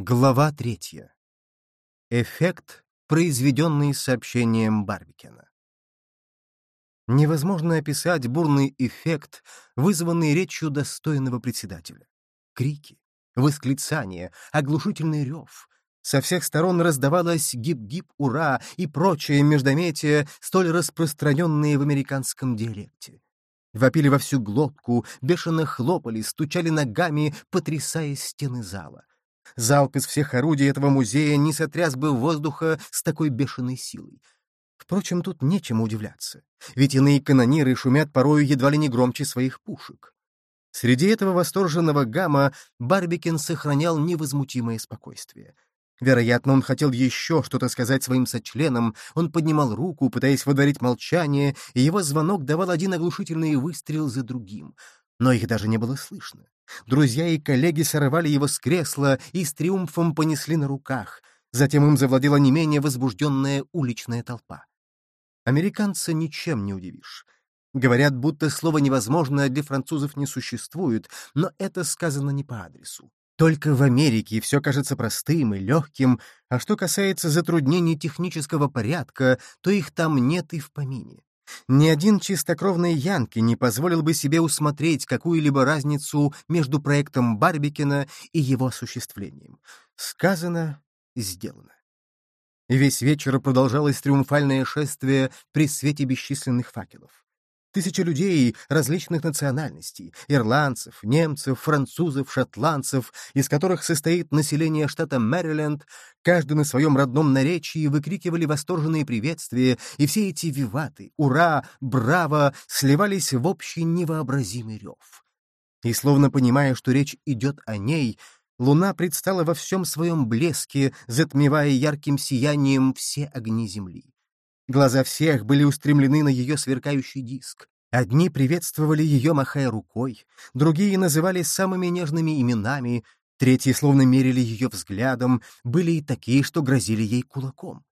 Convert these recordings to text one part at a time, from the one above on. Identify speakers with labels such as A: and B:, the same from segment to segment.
A: Глава третья. Эффект, произведенный сообщением Барбикена. Невозможно описать бурный эффект, вызванный речью достойного председателя. Крики, восклицания, оглушительный рев. Со всех сторон раздавалось «гип-гип, ура» и прочее междометие, столь распространенные в американском диалекте. Вопили во всю глотку, бешено хлопали, стучали ногами, потрясая стены зала. Залп из всех орудий этого музея не сотряс бы воздуха с такой бешеной силой. Впрочем, тут нечему удивляться, ведь иные канониры шумят порою едва ли не громче своих пушек. Среди этого восторженного гамма Барбикин сохранял невозмутимое спокойствие. Вероятно, он хотел еще что-то сказать своим сочленам, он поднимал руку, пытаясь водворить молчание, и его звонок давал один оглушительный выстрел за другим. Но их даже не было слышно. Друзья и коллеги сорвали его с кресла и с триумфом понесли на руках. Затем им завладела не менее возбужденная уличная толпа. Американца ничем не удивишь. Говорят, будто слово «невозможно» для французов не существует, но это сказано не по адресу. Только в Америке все кажется простым и легким, а что касается затруднений технического порядка, то их там нет и в помине. Ни один чистокровный Янки не позволил бы себе усмотреть какую-либо разницу между проектом Барбикина и его осуществлением. Сказано — сделано. Весь вечер продолжалось триумфальное шествие при свете бесчисленных факелов. Тысячи людей различных национальностей — ирландцев, немцев, французов, шотландцев, из которых состоит население штата Мэриленд, каждый на своем родном наречии выкрикивали восторженные приветствия, и все эти виваты, ура, браво сливались в общий невообразимый рев. И словно понимая, что речь идет о ней, луна предстала во всем своем блеске, затмевая ярким сиянием все огни земли. Глаза всех были устремлены на ее сверкающий диск. Одни приветствовали ее, махая рукой, другие называли самыми нежными именами, третьи словно мерили ее взглядом, были и такие, что грозили ей кулаком.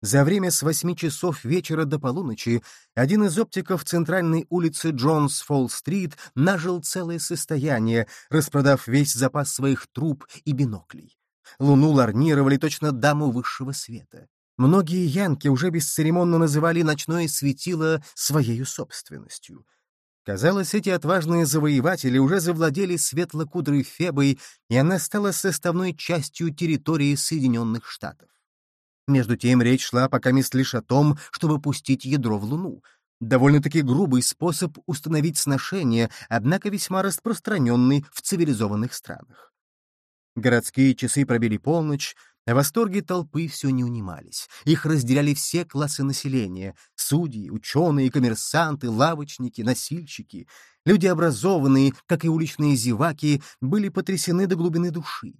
A: За время с восьми часов вечера до полуночи один из оптиков центральной улицы Джонс-Фолл-стрит нажил целое состояние, распродав весь запас своих труб и биноклей. Луну ларнировали точно даму высшего света. Многие янки уже бесцеремонно называли ночное светило своей собственностью. Казалось, эти отважные завоеватели уже завладели светло-кудрой Фебой, и она стала составной частью территории Соединенных Штатов. Между тем речь шла пока мест лишь о том, чтобы пустить ядро в Луну. Довольно-таки грубый способ установить сношение, однако весьма распространенный в цивилизованных странах. Городские часы пробили полночь, Восторги толпы все не унимались. Их разделяли все классы населения — судьи, ученые, коммерсанты, лавочники, носильщики. Люди образованные, как и уличные зеваки, были потрясены до глубины души.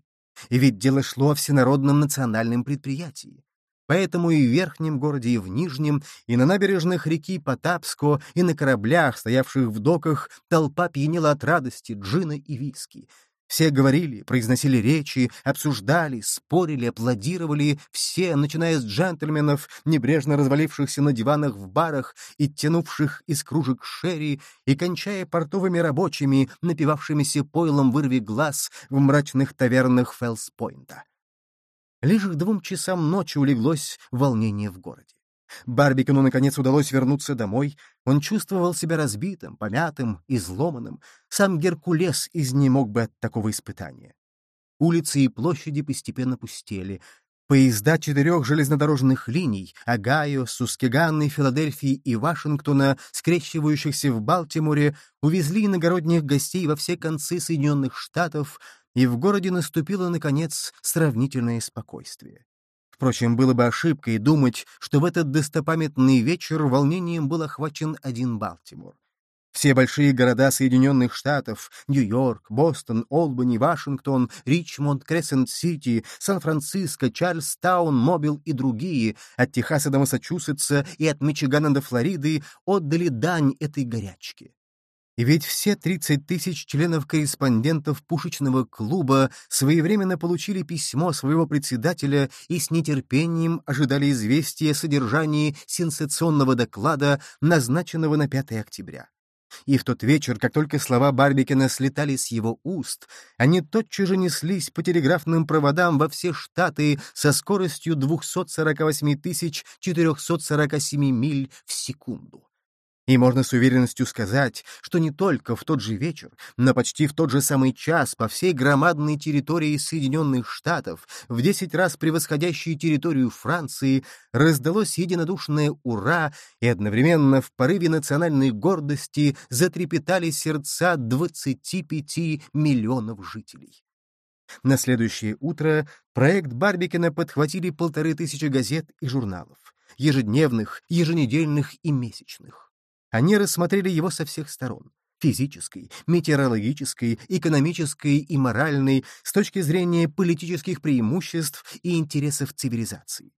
A: И ведь дело шло о всенародном национальном предприятии. Поэтому и в верхнем городе, и в нижнем, и на набережных реки Потапско, и на кораблях, стоявших в доках, толпа пьянела от радости, джина и виски — все говорили, произносили речи, обсуждали, спорили, аплодировали, все, начиная с джентльменов, небрежно развалившихся на диванах в барах и тянувших из кружек шерри, и кончая портовыми рабочими, напивавшимися пойлом вырви глаз в мрачных тавернах Фелспойнта. Лишь к двум часам ночи улеглось волнение в городе. Барбикину, наконец, удалось вернуться домой. Он чувствовал себя разбитым, помятым, изломанным. Сам Геркулес изнемог бы от такого испытания. Улицы и площади постепенно пустели. Поезда четырех железнодорожных линий — Огайо, Сускеганны, Филадельфии и Вашингтона, скрещивающихся в Балтиморе, увезли иногородних гостей во все концы Соединенных Штатов, и в городе наступило, наконец, сравнительное спокойствие. Впрочем, было бы ошибкой думать, что в этот достопамятный вечер волнением был охвачен один Балтимор. Все большие города Соединенных Штатов — Нью-Йорк, Бостон, Олбани, Вашингтон, Ричмонд, Крессент-Сити, Сан-Франциско, Чарльстаун, Мобил и другие, от Техаса до Массачусетса и от Мичигана до Флориды, отдали дань этой горячке. И ведь все 30 тысяч членов-корреспондентов пушечного клуба своевременно получили письмо своего председателя и с нетерпением ожидали известия о содержании сенсационного доклада, назначенного на 5 октября. И в тот вечер, как только слова Барбикина слетали с его уст, они тотчас же неслись по телеграфным проводам во все штаты со скоростью 248 447 миль в секунду. И можно с уверенностью сказать, что не только в тот же вечер, но почти в тот же самый час по всей громадной территории Соединенных Штатов, в десять раз превосходящей территорию Франции, раздалось единодушное «Ура!» и одновременно в порыве национальной гордости затрепетали сердца 25 миллионов жителей. На следующее утро проект Барбикина подхватили полторы тысячи газет и журналов, ежедневных, еженедельных и месячных. Они рассмотрели его со всех сторон — физической, метеорологической, экономической и моральной, с точки зрения политических преимуществ и интересов цивилизации.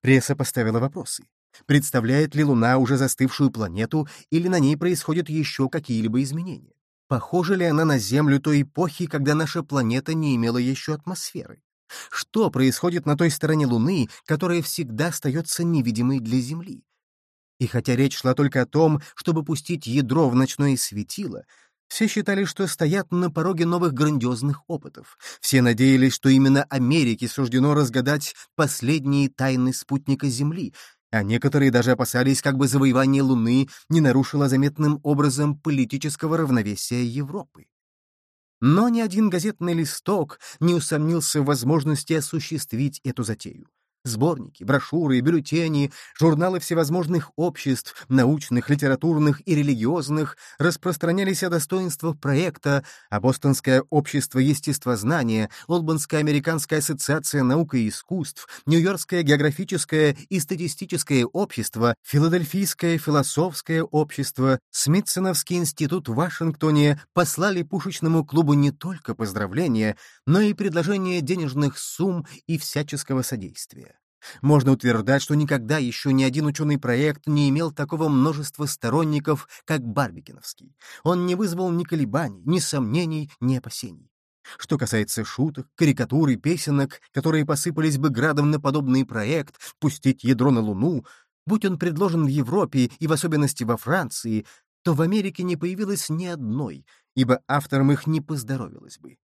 A: Пресса поставила вопросы. Представляет ли Луна уже застывшую планету или на ней происходят еще какие-либо изменения? Похожа ли она на Землю той эпохи, когда наша планета не имела еще атмосферы? Что происходит на той стороне Луны, которая всегда остается невидимой для Земли? И хотя речь шла только о том, чтобы пустить ядро в ночное светило, все считали, что стоят на пороге новых грандиозных опытов. Все надеялись, что именно Америке суждено разгадать последние тайны спутника Земли, а некоторые даже опасались, как бы завоевание Луны не нарушило заметным образом политического равновесия Европы. Но ни один газетный листок не усомнился в возможности осуществить эту затею. Сборники, брошюры, бюллетени, журналы всевозможных обществ, научных, литературных и религиозных распространялись о достоинствах проекта, а Бостонское общество естествознания, Олбанская американская ассоциация наук и искусств, Нью-Йоркское географическое и статистическое общество, Филадельфийское философское общество, Смитсоновский институт в Вашингтоне послали пушечному клубу не только поздравления, но и предложение денежных сумм и всяческого содействия. Можно утверждать, что никогда еще ни один ученый проект не имел такого множества сторонников, как Барбикиновский. Он не вызвал ни колебаний, ни сомнений, ни опасений. Что касается шуток, карикатур и песенок, которые посыпались бы градом на подобный проект «Пустить ядро на Луну», будь он предложен в Европе и в особенности во Франции, то в Америке не появилось ни одной, ибо авторам их не поздоровилось бы.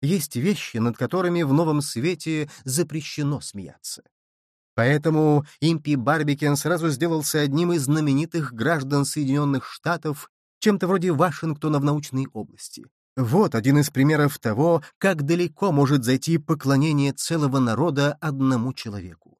A: Есть вещи, над которыми в новом свете запрещено смеяться. Поэтому Импи Барбикен сразу сделался одним из знаменитых граждан Соединенных Штатов, чем-то вроде Вашингтона в научной области. Вот один из примеров того, как далеко может зайти поклонение целого народа одному человеку.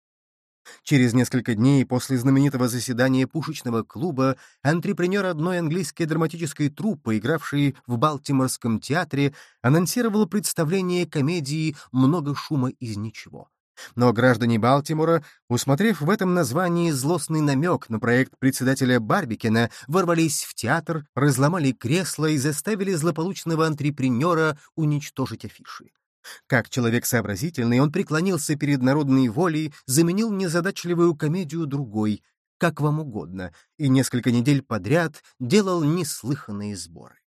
A: Через несколько дней после знаменитого заседания пушечного клуба антрепренер одной английской драматической труппы, игравшей в Балтиморском театре, анонсировал представление комедии «Много шума из ничего». Но граждане Балтимора, усмотрев в этом названии злостный намек на проект председателя Барбикина, ворвались в театр, разломали кресло и заставили злополучного антрепренера уничтожить афиши. Как человек сообразительный, он преклонился перед народной волей, заменил незадачливую комедию другой, как вам угодно, и несколько недель подряд делал неслыханные сборы.